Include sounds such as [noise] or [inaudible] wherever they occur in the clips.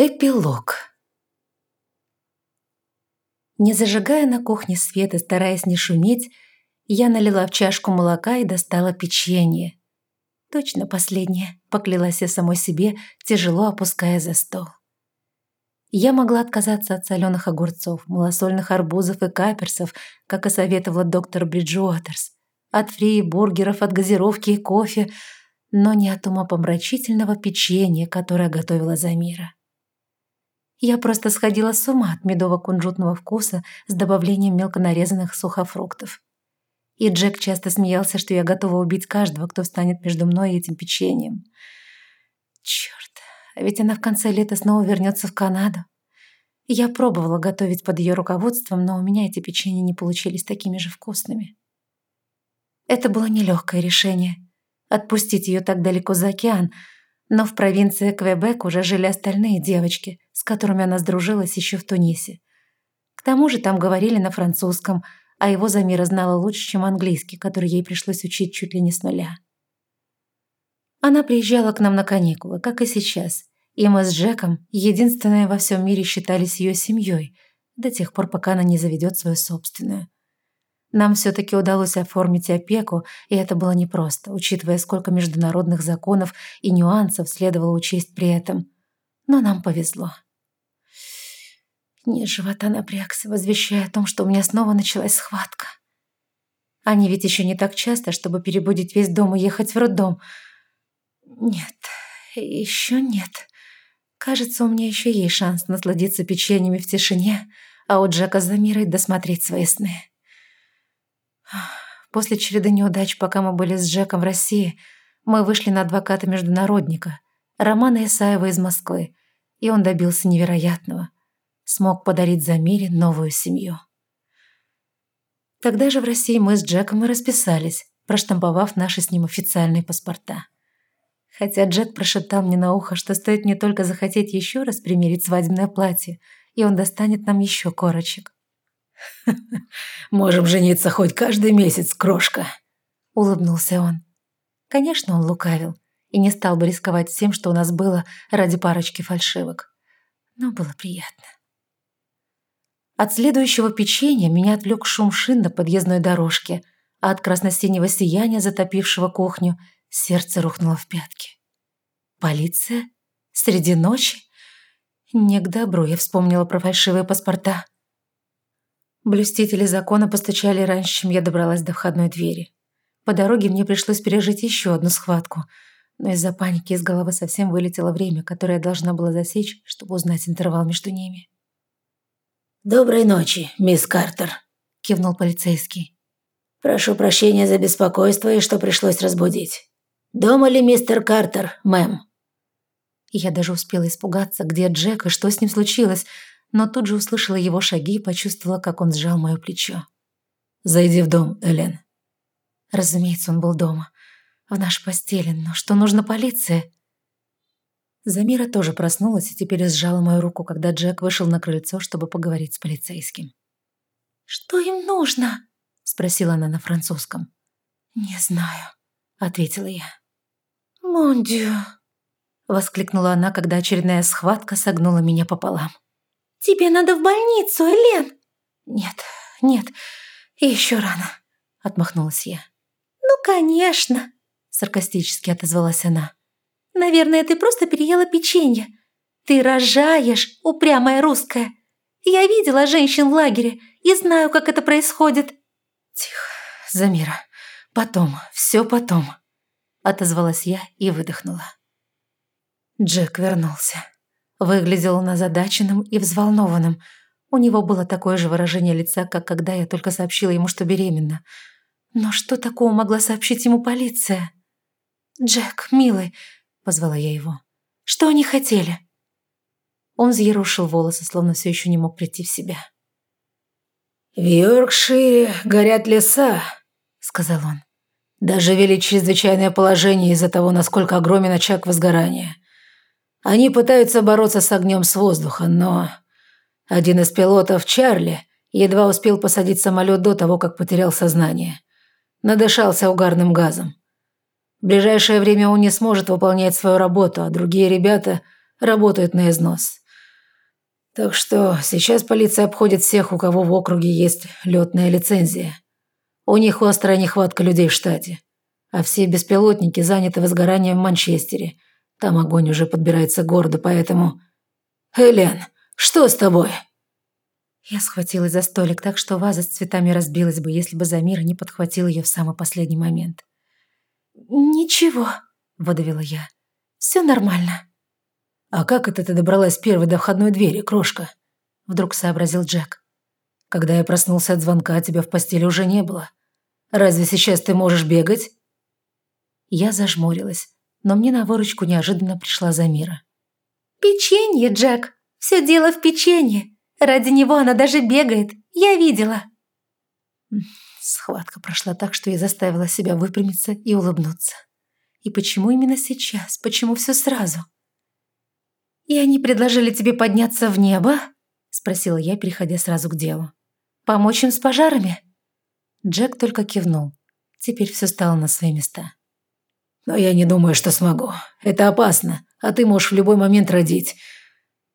Эпилог. Не зажигая на кухне свет и стараясь не шуметь, я налила в чашку молока и достала печенье. Точно последнее, поклялась я самой себе, тяжело опуская за стол. Я могла отказаться от соленых огурцов, малосольных арбузов и каперсов, как и советовала доктор Бриджуотерс, от фри, бургеров, от газировки и кофе, но не от умопомрачительного печенья, которое готовила Замира. Я просто сходила с ума от медово-кунжутного вкуса с добавлением мелко нарезанных сухофруктов. И Джек часто смеялся, что я готова убить каждого, кто встанет между мной и этим печеньем. Черт, а ведь она в конце лета снова вернется в Канаду. Я пробовала готовить под ее руководством, но у меня эти печенья не получились такими же вкусными. Это было нелегкое решение — отпустить ее так далеко за океан — но в провинции Квебек уже жили остальные девочки, с которыми она сдружилась еще в Тунисе. К тому же там говорили на французском, а его Замира знала лучше, чем английский, который ей пришлось учить чуть ли не с нуля. Она приезжала к нам на каникулы, как и сейчас, и мы с Джеком, единственные во всем мире, считались ее семьей, до тех пор, пока она не заведет свою собственную. Нам все-таки удалось оформить опеку, и это было непросто, учитывая, сколько международных законов и нюансов следовало учесть при этом. Но нам повезло. Низ живота напрягся, возвещая о том, что у меня снова началась схватка. Они ведь еще не так часто, чтобы перебудить весь дом и ехать в роддом. Нет, еще нет. Кажется, у меня еще есть шанс насладиться печеньями в тишине, а у Джека за мирой досмотреть свои сны. После череды неудач, пока мы были с Джеком в России, мы вышли на адвоката-международника, Романа Исаева из Москвы, и он добился невероятного. Смог подарить Замире новую семью. Тогда же в России мы с Джеком и расписались, проштамповав наши с ним официальные паспорта. Хотя Джек прошептал мне на ухо, что стоит мне только захотеть еще раз примерить свадебное платье, и он достанет нам еще корочек. [laughs] «Можем жениться хоть каждый месяц, крошка», — улыбнулся он. Конечно, он лукавил и не стал бы рисковать всем, что у нас было ради парочки фальшивок. Но было приятно. От следующего печенья меня отвлек шум шин на подъездной дорожке, а от красно-синего сияния, затопившего кухню, сердце рухнуло в пятки. Полиция? Среди ночи? Не к добру я вспомнила про фальшивые паспорта. Блюстители закона постучали раньше, чем я добралась до входной двери. По дороге мне пришлось пережить еще одну схватку, но из-за паники из головы совсем вылетело время, которое я должна была засечь, чтобы узнать интервал между ними. «Доброй ночи, мисс Картер», – кивнул полицейский. «Прошу прощения за беспокойство и что пришлось разбудить. Дома ли мистер Картер, мэм?» Я даже успела испугаться, где Джек и что с ним случилось, но тут же услышала его шаги и почувствовала, как он сжал мое плечо. «Зайди в дом, Элен». Разумеется, он был дома. В нашей постели, но что нужно полиции? Замира тоже проснулась и теперь сжала мою руку, когда Джек вышел на крыльцо, чтобы поговорить с полицейским. «Что им нужно?» – спросила она на французском. «Не знаю», – ответила я. «Мондио», – воскликнула она, когда очередная схватка согнула меня пополам. «Тебе надо в больницу, Элен!» «Нет, нет, еще рано», — отмахнулась я. «Ну, конечно», — саркастически отозвалась она. «Наверное, ты просто переела печенье. Ты рожаешь, упрямая русская. Я видела женщин в лагере и знаю, как это происходит». «Тихо, Замира. Потом, все потом», — отозвалась я и выдохнула. Джек вернулся. Выглядел он озадаченным и взволнованным. У него было такое же выражение лица, как когда я только сообщила ему, что беременна. Но что такого могла сообщить ему полиция? «Джек, милый», — позвала я его, — «что они хотели?» Он взъерушил волосы, словно все еще не мог прийти в себя. «В Йоркшире горят леса», — сказал он. «Даже вели чрезвычайное положение из-за того, насколько огромен очаг возгорания. Они пытаются бороться с огнем с воздуха, но... Один из пилотов, Чарли, едва успел посадить самолет до того, как потерял сознание. Надышался угарным газом. В ближайшее время он не сможет выполнять свою работу, а другие ребята работают на износ. Так что сейчас полиция обходит всех, у кого в округе есть летная лицензия. У них острая нехватка людей в штате. А все беспилотники заняты возгоранием в Манчестере. Там огонь уже подбирается к городу, поэтому... Элен, что с тобой?» Я схватилась за столик так, что ваза с цветами разбилась бы, если бы Замира не подхватил ее в самый последний момент. «Ничего», — выдавила я. «Все нормально». «А как это ты добралась первой до входной двери, крошка?» Вдруг сообразил Джек. «Когда я проснулся от звонка, тебя в постели уже не было. Разве сейчас ты можешь бегать?» Я зажмурилась, но мне на выручку неожиданно пришла Замира. «Печенье, Джек! Все дело в печенье! Ради него она даже бегает! Я видела!» Схватка прошла так, что я заставила себя выпрямиться и улыбнуться. И почему именно сейчас? Почему все сразу? «И они предложили тебе подняться в небо?» – спросила я, переходя сразу к делу. «Помочь им с пожарами?» Джек только кивнул. Теперь все стало на свои места. «Но я не думаю, что смогу. Это опасно, а ты можешь в любой момент родить.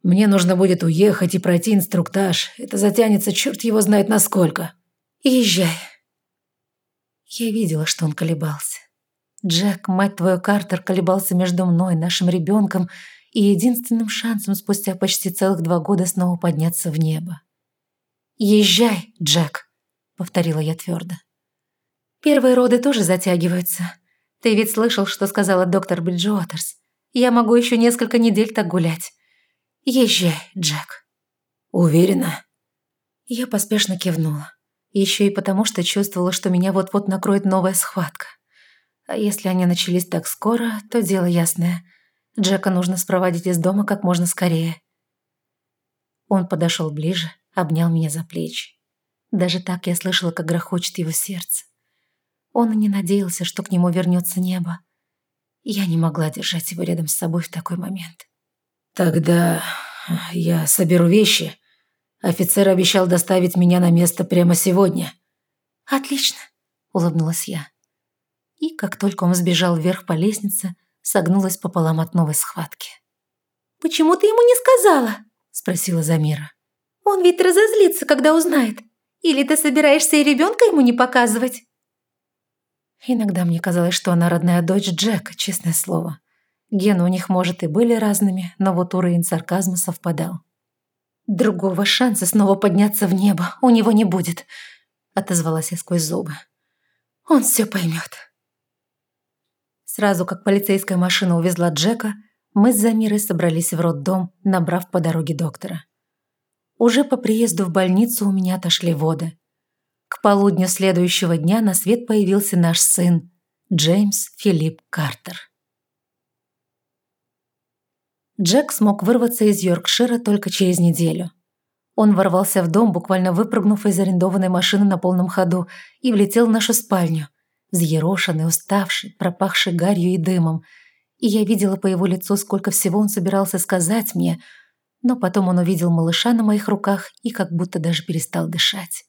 Мне нужно будет уехать и пройти инструктаж. Это затянется черт его знает насколько. Езжай». Я видела, что он колебался. Джек, мать твою, Картер, колебался между мной, нашим ребенком и единственным шансом спустя почти целых два года снова подняться в небо. «Езжай, Джек», — повторила я твердо. «Первые роды тоже затягиваются. Ты ведь слышал, что сказала доктор Бриджуотерс. Я могу еще несколько недель так гулять. Езжай, Джек». «Уверена?» Я поспешно кивнула. Еще и потому, что чувствовала, что меня вот-вот накроет новая схватка. А если они начались так скоро, то дело ясное. Джека нужно спроводить из дома как можно скорее. Он подошел ближе, обнял меня за плечи. Даже так я слышала, как грохочет его сердце. Он и не надеялся, что к нему вернется небо. Я не могла держать его рядом с собой в такой момент. «Тогда я соберу вещи. Офицер обещал доставить меня на место прямо сегодня». «Отлично», — улыбнулась я. И как только он сбежал вверх по лестнице, согнулась пополам от новой схватки. «Почему ты ему не сказала?» – спросила Замира. «Он ведь разозлится, когда узнает. Или ты собираешься и ребенка ему не показывать?» Иногда мне казалось, что она родная дочь Джека, честное слово. Гены у них, может, и были разными, но вот уровень сарказма совпадал. «Другого шанса снова подняться в небо у него не будет», — отозвалась я сквозь зубы. «Он все поймет». Сразу как полицейская машина увезла Джека, мы с Замирой собрались в роддом, набрав по дороге доктора. Уже по приезду в больницу у меня отошли воды. К полудню следующего дня на свет появился наш сын, Джеймс Филипп Картер. Джек смог вырваться из Йоркшира только через неделю. Он ворвался в дом, буквально выпрыгнув из арендованной машины на полном ходу, и влетел в нашу спальню, взъерошенный, уставший, пропахший гарью и дымом. И я видела по его лицу, сколько всего он собирался сказать мне, но потом он увидел малыша на моих руках и как будто даже перестал дышать.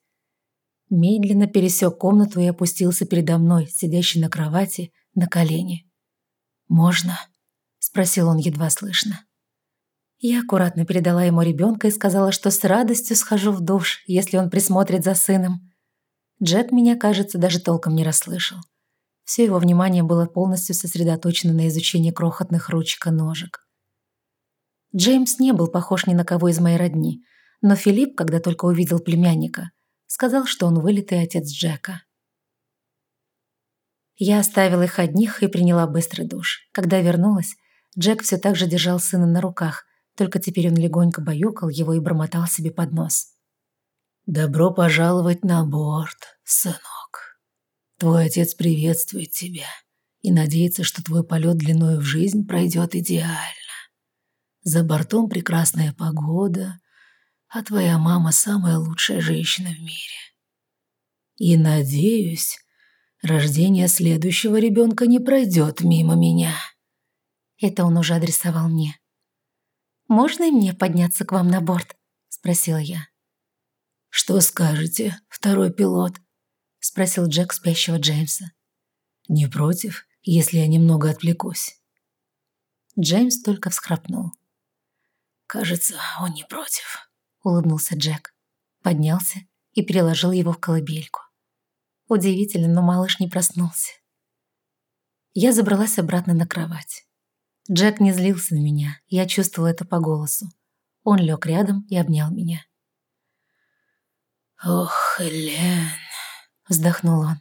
Медленно пересек комнату и опустился передо мной, сидящий на кровати, на колени. «Можно?» – спросил он едва слышно. Я аккуратно передала ему ребенка и сказала, что с радостью схожу в душ, если он присмотрит за сыном. Джек меня, кажется, даже толком не расслышал. Все его внимание было полностью сосредоточено на изучении крохотных ручек и ножек. Джеймс не был похож ни на кого из моей родни, но Филипп, когда только увидел племянника, сказал, что он вылитый отец Джека. Я оставила их одних и приняла быстрый душ. Когда вернулась, Джек все так же держал сына на руках, только теперь он легонько баюкал его и бормотал себе под нос. «Добро пожаловать на борт, сынок. Твой отец приветствует тебя и надеется, что твой полет длиной в жизнь пройдет идеально. За бортом прекрасная погода, а твоя мама самая лучшая женщина в мире. И надеюсь, рождение следующего ребенка не пройдет мимо меня». Это он уже адресовал мне. «Можно и мне подняться к вам на борт?» – спросила я. «Что скажете, второй пилот?» – спросил Джек спящего Джеймса. «Не против, если я немного отвлекусь?» Джеймс только всхрапнул. Кажется, он не против», — улыбнулся Джек. Поднялся и переложил его в колыбельку. Удивительно, но малыш не проснулся. Я забралась обратно на кровать. Джек не злился на меня, я чувствовала это по голосу. Он лег рядом и обнял меня. «Ох, Элен», — вздохнул он.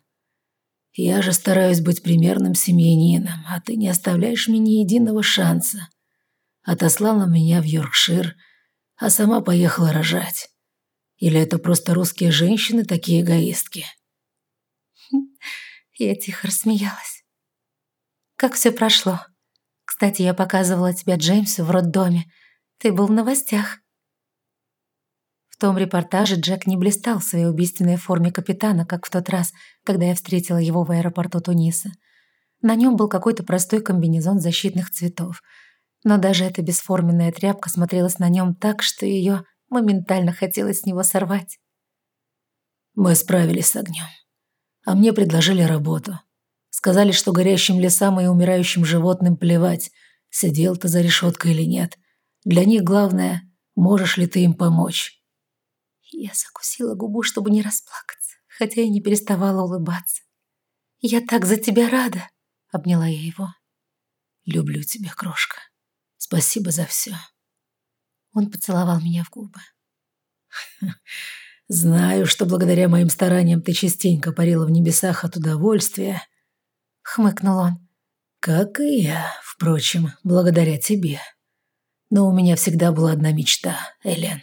«Я же стараюсь быть примерным семьянином, а ты не оставляешь мне ни единого шанса. Отослала меня в Йоркшир, а сама поехала рожать. Или это просто русские женщины такие эгоистки?» [laughs] Я тихо рассмеялась. «Как все прошло? Кстати, я показывала тебя Джеймсу в роддоме. Ты был в новостях». В том репортаже Джек не блистал в своей убийственной форме капитана, как в тот раз, когда я встретила его в аэропорту Туниса. На нем был какой-то простой комбинезон защитных цветов. Но даже эта бесформенная тряпка смотрелась на нем так, что ее моментально хотелось с него сорвать. «Мы справились с огнем. А мне предложили работу. Сказали, что горящим лесам и умирающим животным плевать, сидел ты за решеткой или нет. Для них главное, можешь ли ты им помочь». Я закусила губу, чтобы не расплакаться, хотя и не переставала улыбаться. «Я так за тебя рада!» — обняла я его. «Люблю тебя, крошка. Спасибо за все». Он поцеловал меня в губы. [laughs] «Знаю, что благодаря моим стараниям ты частенько парила в небесах от удовольствия», — хмыкнул он. «Как и я, впрочем, благодаря тебе. Но у меня всегда была одна мечта, Элен.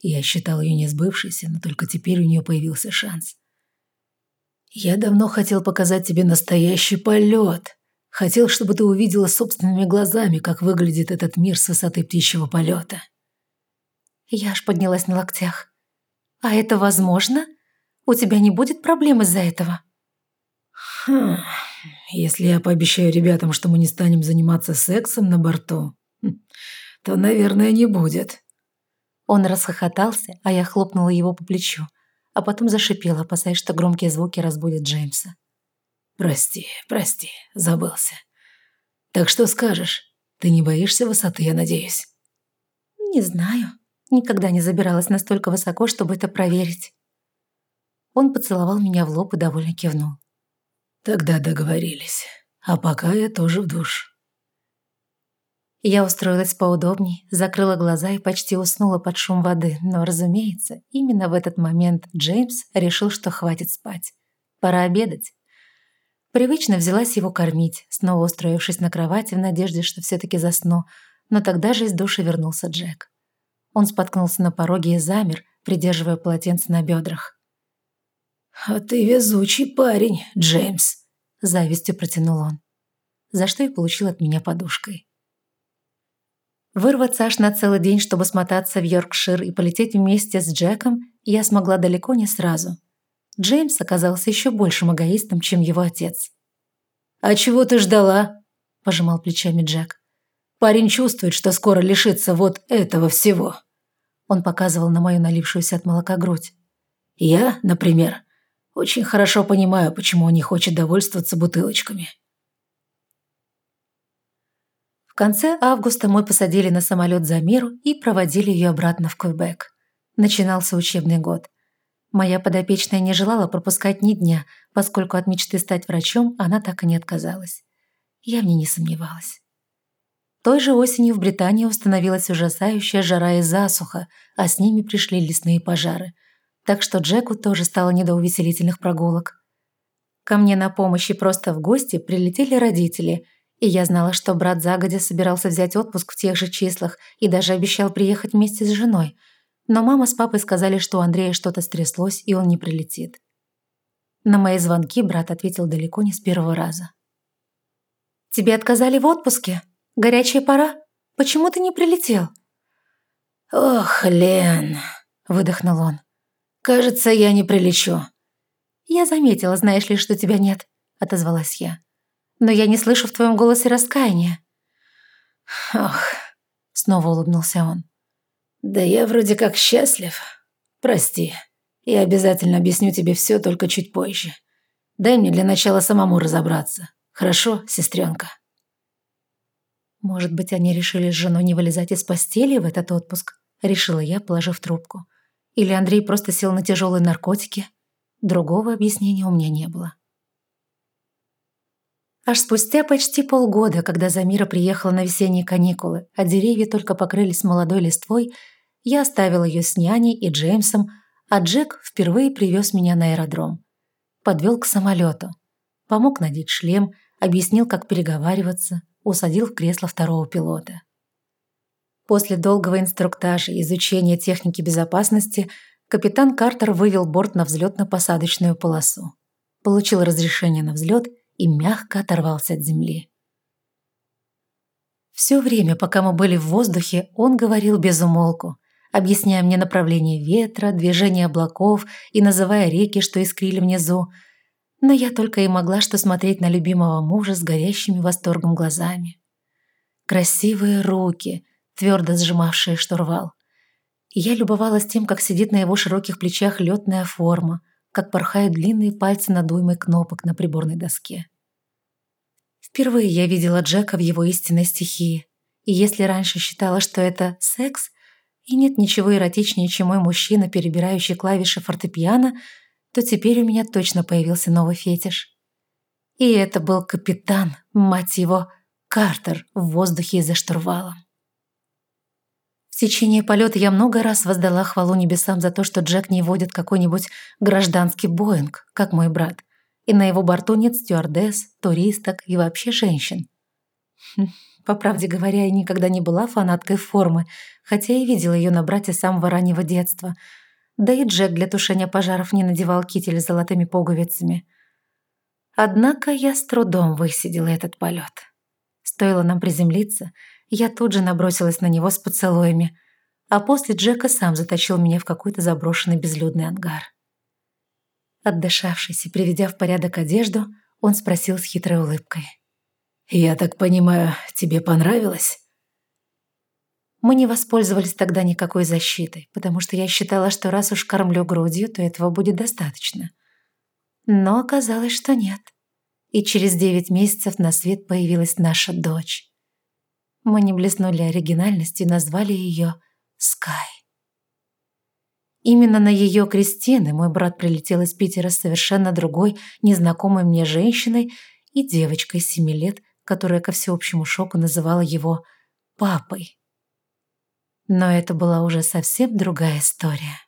Я считал ее несбывшейся, но только теперь у нее появился шанс. Я давно хотел показать тебе настоящий полет. Хотел, чтобы ты увидела собственными глазами, как выглядит этот мир с высоты птичьего полета. Я аж поднялась на локтях. А это возможно? У тебя не будет проблем из-за этого? Хм, если я пообещаю ребятам, что мы не станем заниматься сексом на борту, хм, то, наверное, не будет. Он расхохотался, а я хлопнула его по плечу, а потом зашипела, опасаясь, что громкие звуки разбудят Джеймса. «Прости, прости, забылся. Так что скажешь? Ты не боишься высоты, я надеюсь?» «Не знаю. Никогда не забиралась настолько высоко, чтобы это проверить». Он поцеловал меня в лоб и довольно кивнул. «Тогда договорились. А пока я тоже в душ». Я устроилась поудобней, закрыла глаза и почти уснула под шум воды, но, разумеется, именно в этот момент Джеймс решил, что хватит спать. Пора обедать. Привычно взялась его кормить, снова устроившись на кровати в надежде, что все-таки засну, но тогда же из души вернулся Джек. Он споткнулся на пороге и замер, придерживая полотенце на бедрах. «А ты везучий парень, Джеймс», – завистью протянул он, за что и получил от меня подушкой. Вырваться аж на целый день, чтобы смотаться в Йоркшир и полететь вместе с Джеком, я смогла далеко не сразу. Джеймс оказался еще большим эгоистом, чем его отец. «А чего ты ждала?» – пожимал плечами Джек. «Парень чувствует, что скоро лишится вот этого всего». Он показывал на мою налившуюся от молока грудь. «Я, например, очень хорошо понимаю, почему он не хочет довольствоваться бутылочками конце августа мы посадили на самолет за миру и проводили ее обратно в Квебек. Начинался учебный год. Моя подопечная не желала пропускать ни дня, поскольку от мечты стать врачом она так и не отказалась. Я в ней не сомневалась. Той же осенью в Британии установилась ужасающая жара и засуха, а с ними пришли лесные пожары. Так что Джеку тоже стало не до увеселительных прогулок. Ко мне на помощь и просто в гости прилетели родители – и я знала, что брат загодя собирался взять отпуск в тех же числах и даже обещал приехать вместе с женой. Но мама с папой сказали, что у Андрея что-то стряслось, и он не прилетит. На мои звонки брат ответил далеко не с первого раза. «Тебе отказали в отпуске? Горячая пора? Почему ты не прилетел?» «Ох, Лен», — выдохнул он. «Кажется, я не прилечу». «Я заметила, знаешь ли, что тебя нет», — отозвалась я но я не слышу в твоем голосе раскаяния». «Ох», — снова улыбнулся он. «Да я вроде как счастлив. Прости, я обязательно объясню тебе все, только чуть позже. Дай мне для начала самому разобраться. Хорошо, сестренка?» Может быть, они решили с женой не вылезать из постели в этот отпуск? Решила я, положив трубку. Или Андрей просто сел на тяжелые наркотики? Другого объяснения у меня не было. Аж спустя почти полгода, когда Замира приехала на весенние каникулы, а деревья только покрылись молодой листвой, я оставила ее с няней и Джеймсом, а Джек впервые привез меня на аэродром. Подвел к самолету. Помог надеть шлем, объяснил, как переговариваться, усадил в кресло второго пилота. После долгого инструктажа и изучения техники безопасности капитан Картер вывел борт на взлетно-посадочную полосу. Получил разрешение на взлет и мягко оторвался от земли. Все время, пока мы были в воздухе, он говорил без умолку, объясняя мне направление ветра, движение облаков и называя реки, что искрили внизу. Но я только и могла что смотреть на любимого мужа с горящими восторгом глазами. Красивые руки, твердо сжимавшие штурвал. Я любовалась тем, как сидит на его широких плечах летная форма, как порхают длинные пальцы над уймой кнопок на приборной доске. Впервые я видела Джека в его истинной стихии, и если раньше считала, что это секс, и нет ничего эротичнее, чем мой мужчина, перебирающий клавиши фортепиано, то теперь у меня точно появился новый фетиш. И это был капитан, мать его, Картер в воздухе за штурвалом. Течение полета я много раз воздала хвалу небесам за то, что Джек не водит какой-нибудь гражданский Боинг, как мой брат, и на его борту нет стюардесс, туристок и вообще женщин. Хм, по правде говоря, я никогда не была фанаткой формы, хотя и видела ее на брате с самого раннего детства. Да и Джек для тушения пожаров не надевал китель с золотыми пуговицами. Однако я с трудом высидела этот полет. Стоило нам приземлиться, я тут же набросилась на него с поцелуями, а после Джека сам затащил меня в какой-то заброшенный безлюдный ангар. Отдышавшись и приведя в порядок одежду, он спросил с хитрой улыбкой. «Я так понимаю, тебе понравилось?» Мы не воспользовались тогда никакой защитой, потому что я считала, что раз уж кормлю грудью, то этого будет достаточно. Но оказалось, что нет. И через девять месяцев на свет появилась наша дочь. Мы не блеснули оригинальностью и назвали ее Скай. Именно на ее крестины мой брат прилетел из Питера с совершенно другой, незнакомой мне женщиной и девочкой семи лет, которая ко всеобщему шоку называла его «папой». Но это была уже совсем другая история.